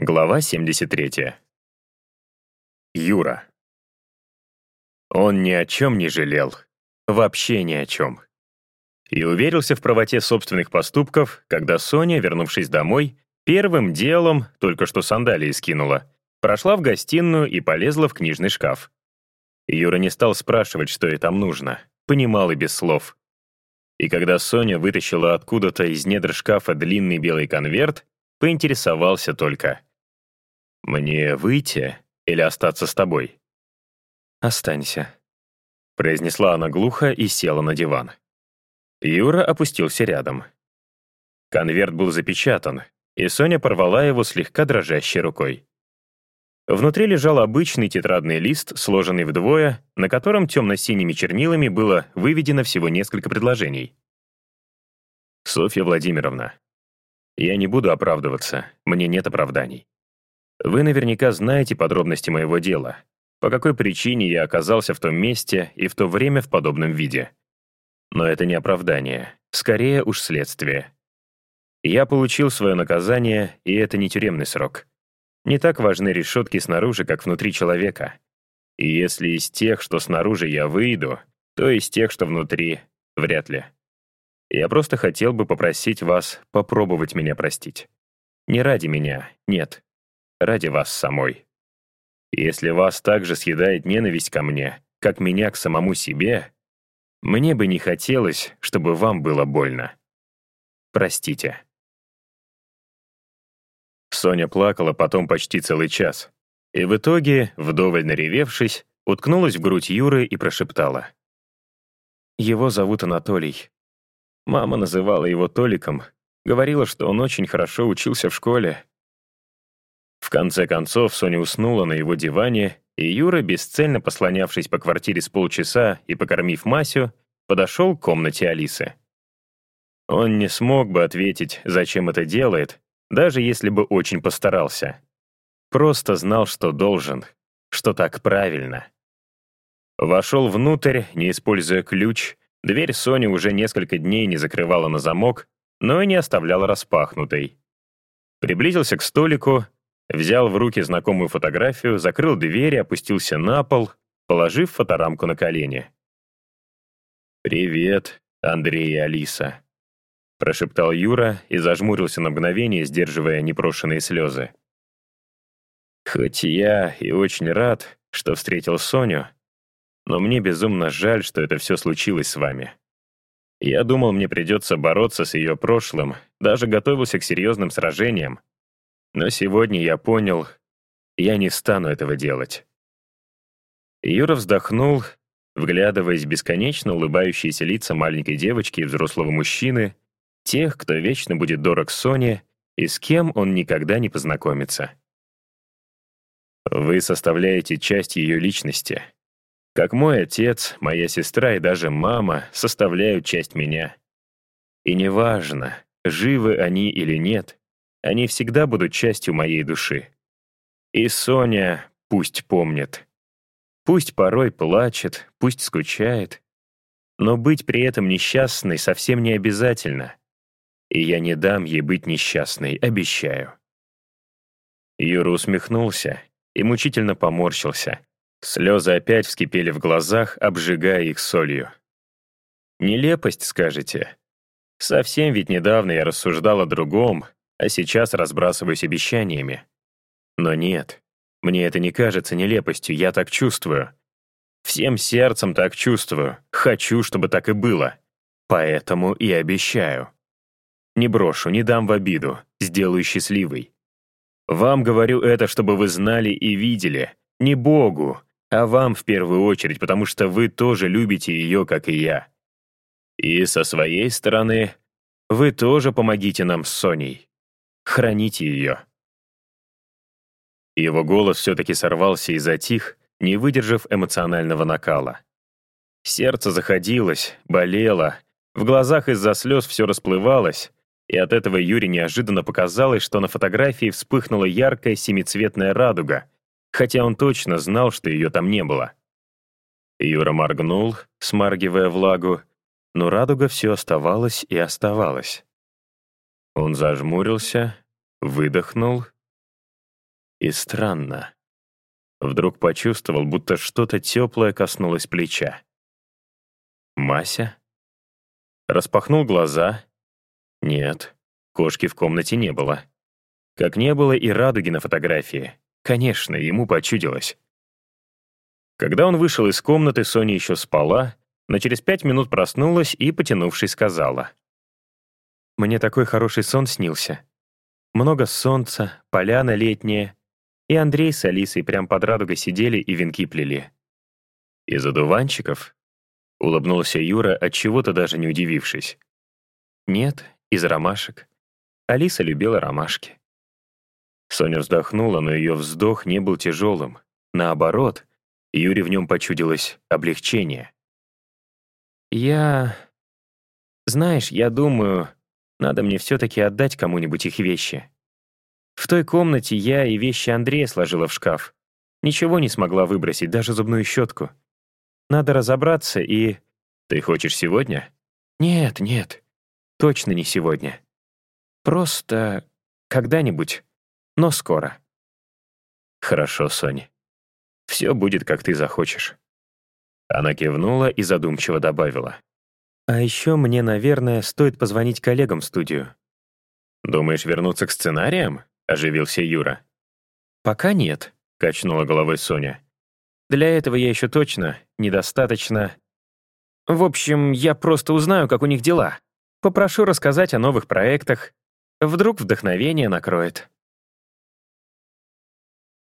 Глава 73. Юра. Он ни о чем не жалел. Вообще ни о чем. И уверился в правоте собственных поступков, когда Соня, вернувшись домой, первым делом, только что сандалии скинула, прошла в гостиную и полезла в книжный шкаф. Юра не стал спрашивать, что ей там нужно, понимал и без слов. И когда Соня вытащила откуда-то из недр шкафа длинный белый конверт, поинтересовался только — «Мне выйти или остаться с тобой?» «Останься», — произнесла она глухо и села на диван. Юра опустился рядом. Конверт был запечатан, и Соня порвала его слегка дрожащей рукой. Внутри лежал обычный тетрадный лист, сложенный вдвое, на котором темно-синими чернилами было выведено всего несколько предложений. «Софья Владимировна, я не буду оправдываться, мне нет оправданий. Вы наверняка знаете подробности моего дела, по какой причине я оказался в том месте и в то время в подобном виде. Но это не оправдание, скорее уж следствие. Я получил свое наказание, и это не тюремный срок. Не так важны решетки снаружи, как внутри человека. И если из тех, что снаружи, я выйду, то из тех, что внутри, вряд ли. Я просто хотел бы попросить вас попробовать меня простить. Не ради меня, нет, ради вас самой. Если вас также съедает ненависть ко мне, как меня к самому себе, мне бы не хотелось, чтобы вам было больно. Простите. Соня плакала потом почти целый час, и в итоге, вдоволь наревевшись, уткнулась в грудь Юры и прошептала. «Его зовут Анатолий. Мама называла его Толиком, говорила, что он очень хорошо учился в школе, в конце концов, Соня уснула на его диване, и Юра, бесцельно послонявшись по квартире с полчаса и покормив Масю, подошел к комнате Алисы. Он не смог бы ответить, зачем это делает, даже если бы очень постарался. Просто знал, что должен, что так правильно. Вошел внутрь, не используя ключ, дверь Соня уже несколько дней не закрывала на замок, но и не оставляла распахнутой. Приблизился к столику, Взял в руки знакомую фотографию, закрыл дверь и опустился на пол, положив фоторамку на колени. «Привет, Андрей и Алиса», — прошептал Юра и зажмурился на мгновение, сдерживая непрошенные слезы. «Хоть я и очень рад, что встретил Соню, но мне безумно жаль, что это все случилось с вами. Я думал, мне придется бороться с ее прошлым, даже готовился к серьезным сражениям, но сегодня я понял, я не стану этого делать. Юра вздохнул, вглядываясь в бесконечно улыбающиеся лица маленькой девочки и взрослого мужчины, тех, кто вечно будет дорог Соне и с кем он никогда не познакомится. Вы составляете часть ее личности. Как мой отец, моя сестра и даже мама составляют часть меня. И неважно, живы они или нет, они всегда будут частью моей души. И Соня пусть помнит. Пусть порой плачет, пусть скучает. Но быть при этом несчастной совсем не обязательно. И я не дам ей быть несчастной, обещаю. Юра усмехнулся и мучительно поморщился. Слезы опять вскипели в глазах, обжигая их солью. Нелепость, скажете? Совсем ведь недавно я рассуждал о другом, а сейчас разбрасываюсь обещаниями. Но нет, мне это не кажется нелепостью, я так чувствую. Всем сердцем так чувствую, хочу, чтобы так и было. Поэтому и обещаю. Не брошу, не дам в обиду, сделаю счастливой. Вам говорю это, чтобы вы знали и видели, не Богу, а вам в первую очередь, потому что вы тоже любите ее, как и я. И со своей стороны, вы тоже помогите нам с Соней. Храните ее». Его голос все-таки сорвался и затих, не выдержав эмоционального накала. Сердце заходилось, болело, в глазах из-за слез все расплывалось, и от этого Юре неожиданно показалось, что на фотографии вспыхнула яркая семицветная радуга, хотя он точно знал, что ее там не было. Юра моргнул, смаргивая влагу, но радуга все оставалась и оставалась. Он зажмурился, выдохнул И странно. Вдруг почувствовал, будто что-то теплое коснулось плеча. Мася? Распахнул глаза. Нет, кошки в комнате не было. Как не было и радуги на фотографии. Конечно, ему почудилось. Когда он вышел из комнаты, Соня еще спала, но через пять минут проснулась и, потянувшись, сказала. «Мне такой хороший сон снился. Много солнца, поляна летняя, и Андрей с Алисой прям под радугой сидели и венки плели. «Из одуванчиков?» — улыбнулся Юра, от чего то даже не удивившись. «Нет, из ромашек. Алиса любила ромашки». Соня вздохнула, но ее вздох не был тяжелым. Наоборот, Юре в нем почудилось облегчение. «Я... Знаешь, я думаю, надо мне все-таки отдать кому-нибудь их вещи. В той комнате я и вещи Андрея сложила в шкаф. Ничего не смогла выбросить, даже зубную щетку. Надо разобраться и... Ты хочешь сегодня? Нет, нет. Точно не сегодня. Просто когда-нибудь, но скоро. Хорошо, Соня. Все будет, как ты захочешь. Она кивнула и задумчиво добавила. А еще мне, наверное, стоит позвонить коллегам в студию. Думаешь вернуться к сценариям? оживился Юра. «Пока нет», — качнула головой Соня. «Для этого я еще точно недостаточно...» «В общем, я просто узнаю, как у них дела. Попрошу рассказать о новых проектах. Вдруг вдохновение накроет».